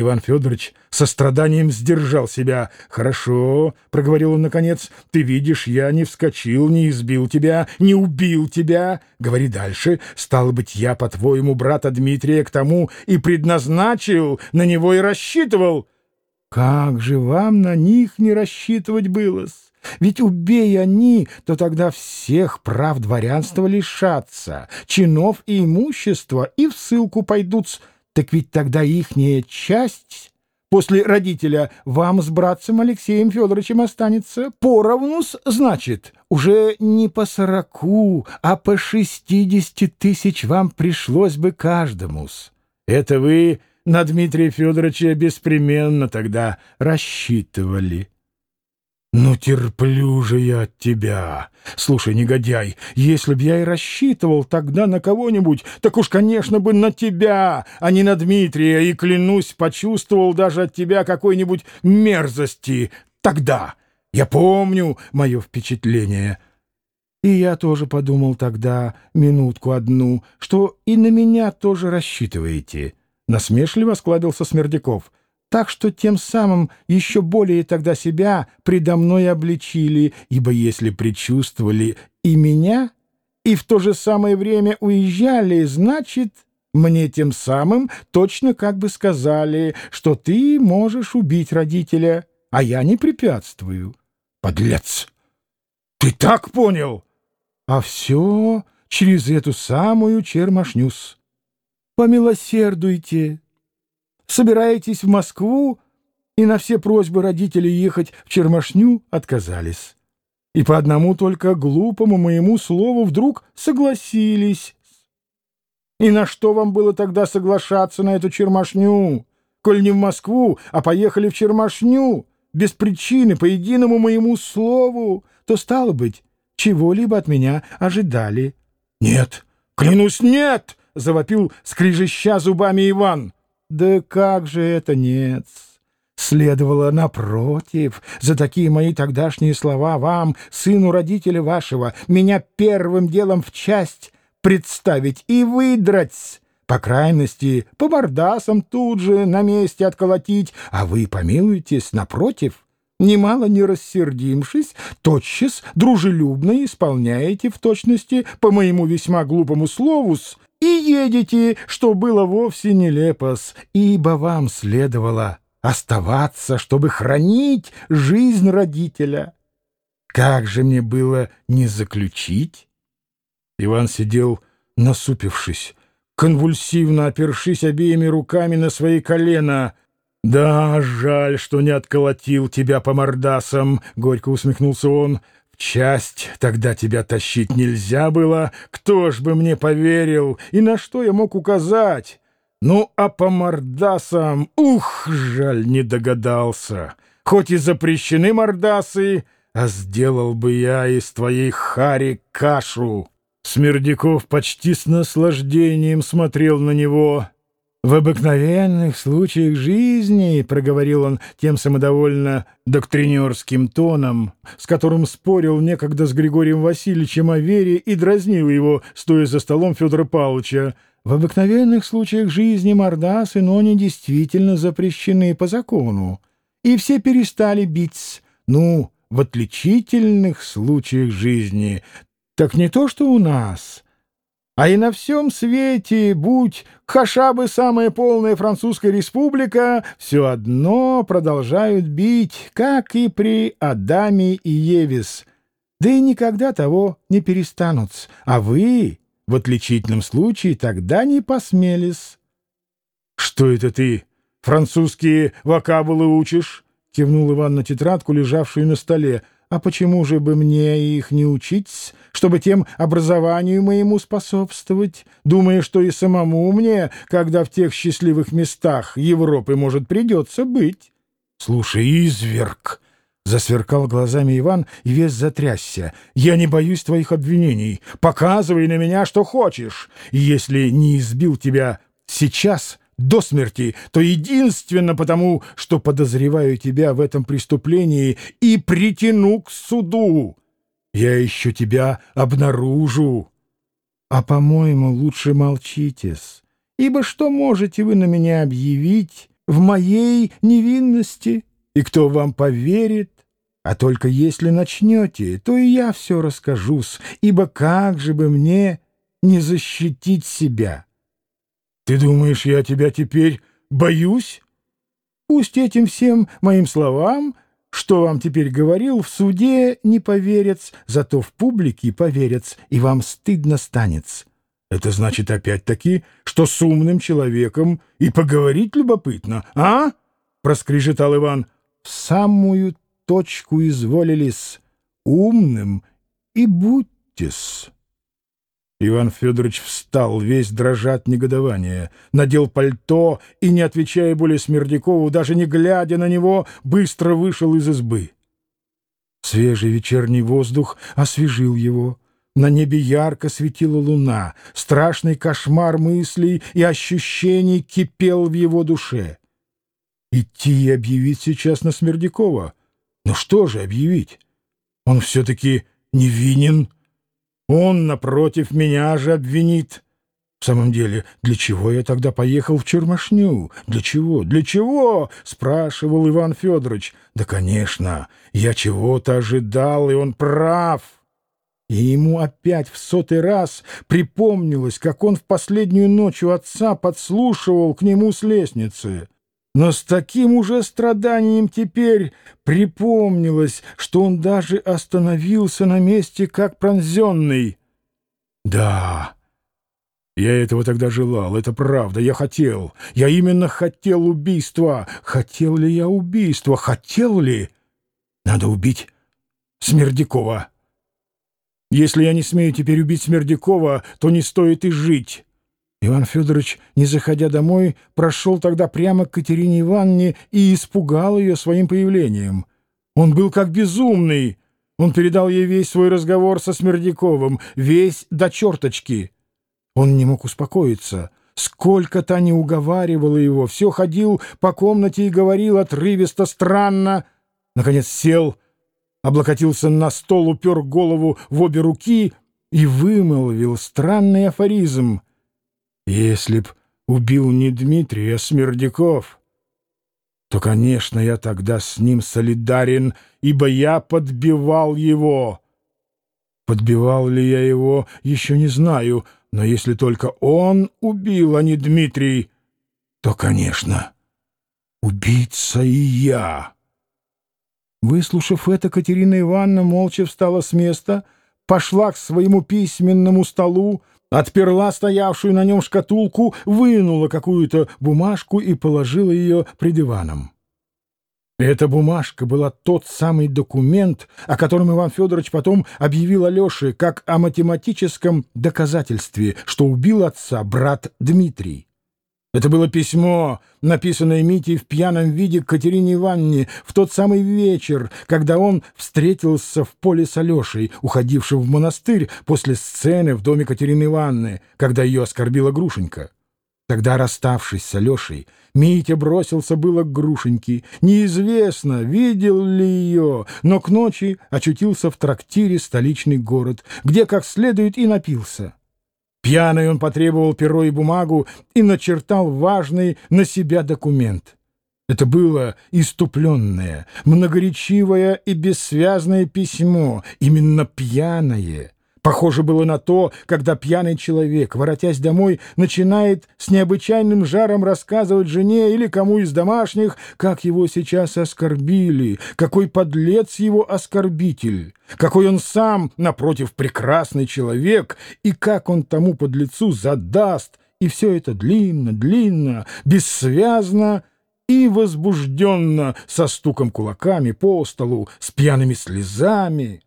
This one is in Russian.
Иван Федорович со страданием сдержал себя. «Хорошо», — проговорил он наконец, — «ты видишь, я не вскочил, не избил тебя, не убил тебя. Говори дальше. Стало быть, я, по-твоему, брата Дмитрия к тому и предназначил, на него и рассчитывал». «Как же вам на них не рассчитывать было-с? Ведь убей они, то тогда всех прав дворянства лишатся, чинов и имущества, и в ссылку пойдут так ведь тогда ихняя часть после родителя вам с братцем Алексеем Федоровичем останется поровну, значит, уже не по сороку, а по шестидесяти тысяч вам пришлось бы каждому. -с. Это вы на Дмитрия Федоровича беспременно тогда рассчитывали. «Ну, терплю же я от тебя. Слушай, негодяй, если б я и рассчитывал тогда на кого-нибудь, так уж, конечно, бы на тебя, а не на Дмитрия, и, клянусь, почувствовал даже от тебя какой-нибудь мерзости. Тогда я помню мое впечатление». И я тоже подумал тогда, минутку одну, что и на меня тоже рассчитываете. Насмешливо складился Смердяков — так что тем самым еще более тогда себя предо мной обличили, ибо если предчувствовали и меня, и в то же самое время уезжали, значит, мне тем самым точно как бы сказали, что ты можешь убить родителя, а я не препятствую. Подлец! Ты так понял? А все через эту самую чермашнюс. Помилосердуйте, собираетесь в Москву, и на все просьбы родителей ехать в Чермашню отказались. И по одному только глупому моему слову вдруг согласились. И на что вам было тогда соглашаться на эту Чермашню? Коль не в Москву, а поехали в Чермашню, без причины, по единому моему слову, то, стало быть, чего-либо от меня ожидали. — Нет, клянусь, нет! — завопил, скрижища зубами Иван. Да как же это нет? Следовало, напротив, за такие мои тогдашние слова вам, сыну родителя вашего, меня первым делом в часть представить и выдрать, по крайности, по мордасам тут же на месте отколотить, а вы помилуйтесь, напротив, немало не рассердимшись, тотчас дружелюбно исполняете в точности по моему весьма глупому слову и едете, что было вовсе нелепос, ибо вам следовало оставаться, чтобы хранить жизнь родителя. Как же мне было не заключить? Иван сидел, насупившись, конвульсивно опершись обеими руками на свои колена. «Да, жаль, что не отколотил тебя по мордасам», — горько усмехнулся он часть тогда тебя тащить нельзя было, кто ж бы мне поверил, и на что я мог указать? Ну, а по мордасам, ух, жаль, не догадался. Хоть и запрещены мордасы, а сделал бы я из твоей хари кашу. Смердяков почти с наслаждением смотрел на него. «В обыкновенных случаях жизни, — проговорил он тем самодовольно доктринерским тоном, с которым спорил некогда с Григорием Васильевичем о вере и дразнил его, стоя за столом Федора Павловича, в обыкновенных случаях жизни мордасы, но не действительно запрещены по закону, и все перестали бить, ну, в отличительных случаях жизни, так не то что у нас». А и на всем свете, будь хаша бы самая полная французская республика, все одно продолжают бить, как и при Адаме и Евис. Да и никогда того не перестанут. А вы, в отличительном случае, тогда не посмелись. — Что это ты, французские вокабулы учишь? — кивнул Иван на тетрадку, лежавшую на столе — а почему же бы мне их не учить, чтобы тем образованию моему способствовать, думая, что и самому мне, когда в тех счастливых местах Европы, может, придется быть? — Слушай, изверг! — засверкал глазами Иван и весь затрясся. — Я не боюсь твоих обвинений. Показывай на меня, что хочешь. И если не избил тебя сейчас до смерти, то единственно потому, что подозреваю тебя в этом преступлении и притяну к суду. Я еще тебя обнаружу. А, по-моему, лучше молчитесь, ибо что можете вы на меня объявить, в моей невинности, и кто вам поверит? А только если начнете, то и я все расскажусь, ибо как же бы мне не защитить себя? Ты думаешь, я тебя теперь боюсь? Пусть этим всем моим словам, что вам теперь говорил, в суде не поверец, зато в публике поверец, и вам стыдно станет. Это значит опять-таки, что с умным человеком и поговорить любопытно, а? — проскрежетал Иван. — В самую точку изволились умным и будьтесь. Иван Федорович встал, весь дрожа от негодования, надел пальто и, не отвечая более Смердякову, даже не глядя на него, быстро вышел из избы. Свежий вечерний воздух освежил его. На небе ярко светила луна, страшный кошмар мыслей и ощущений кипел в его душе. Идти и объявить сейчас на Смердякова — но что же объявить? Он все-таки невинен. Он, напротив, меня же обвинит. В самом деле, для чего я тогда поехал в Чермашню? Для чего? Для чего? — спрашивал Иван Федорович. Да, конечно, я чего-то ожидал, и он прав. И ему опять в сотый раз припомнилось, как он в последнюю ночь у отца подслушивал к нему с лестницы. Но с таким уже страданием теперь припомнилось, что он даже остановился на месте, как пронзенный. Да, я этого тогда желал, это правда, я хотел. Я именно хотел убийства. Хотел ли я убийства? Хотел ли? Надо убить Смердякова. Если я не смею теперь убить Смердякова, то не стоит и жить. Иван Федорович, не заходя домой, прошел тогда прямо к Катерине Ивановне и испугал ее своим появлением. Он был как безумный. Он передал ей весь свой разговор со Смердяковым, весь до черточки. Он не мог успокоиться. Сколько-то не уговаривало его, все ходил по комнате и говорил отрывисто, странно. Наконец сел, облокотился на стол, упер голову в обе руки и вымолвил странный афоризм — если б убил не Дмитрий, а Смердяков, то, конечно, я тогда с ним солидарен, ибо я подбивал его. Подбивал ли я его, еще не знаю, но если только он убил, а не Дмитрий, то, конечно, убийца и я. Выслушав это, Катерина Ивановна молча встала с места, пошла к своему письменному столу, отперла стоявшую на нем шкатулку, вынула какую-то бумажку и положила ее пред диваном. Эта бумажка была тот самый документ, о котором Иван Федорович потом объявил Алёше как о математическом доказательстве, что убил отца брат Дмитрий. Это было письмо, написанное Митей в пьяном виде Катерине Ивановне в тот самый вечер, когда он встретился в поле с Алешей, уходившим в монастырь после сцены в доме Катерины Ивановны, когда ее оскорбила Грушенька. Тогда, расставшись с Алешей, Митя бросился было к Грушеньке. Неизвестно, видел ли ее, но к ночи очутился в трактире столичный город, где как следует и напился. Пьяный он потребовал перо и бумагу и начертал важный на себя документ. Это было иступленное, многоречивое и бессвязное письмо, именно пьяное — Похоже было на то, когда пьяный человек, воротясь домой, начинает с необычайным жаром рассказывать жене или кому из домашних, как его сейчас оскорбили, какой подлец его оскорбитель, какой он сам, напротив, прекрасный человек, и как он тому подлецу задаст, и все это длинно, длинно, бессвязно и возбужденно, со стуком кулаками по столу, с пьяными слезами.